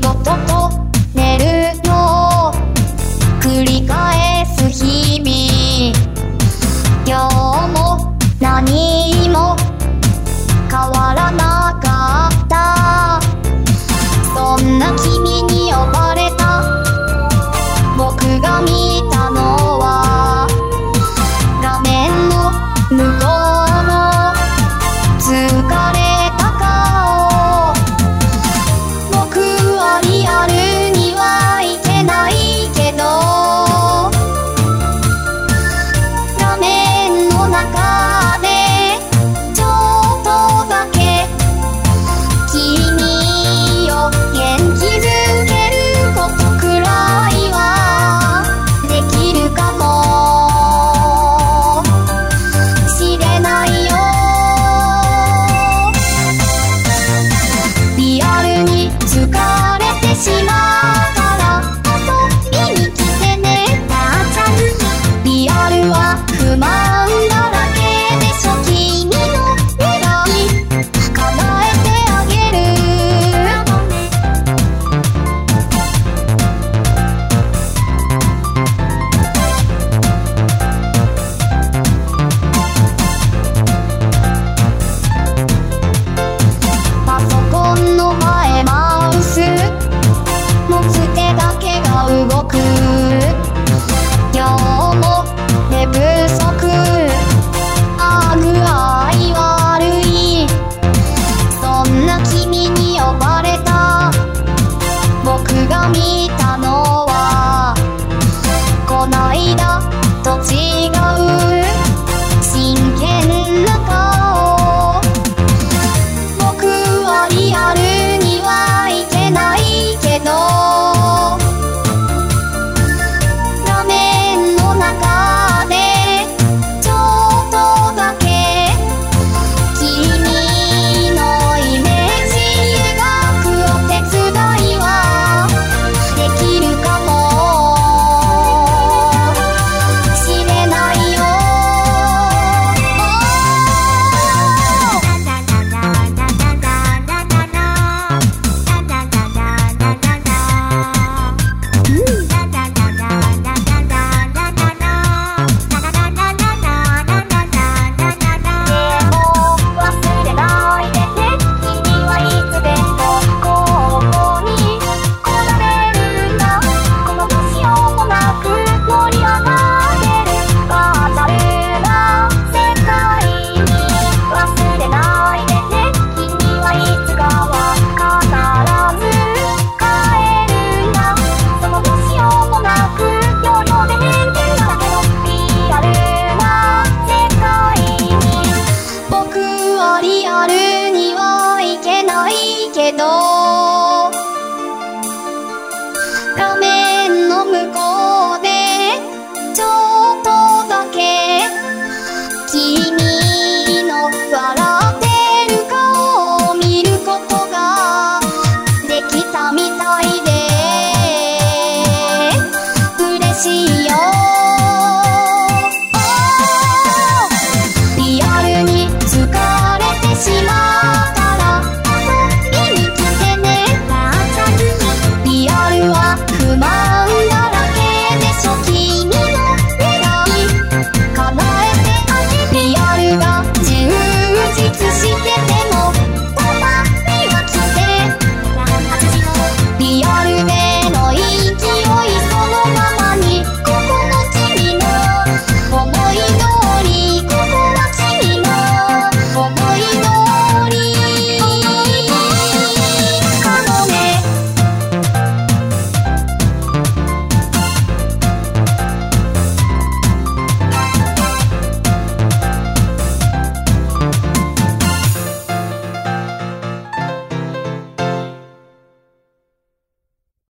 仕事と寝るの。繰り返冬季。けど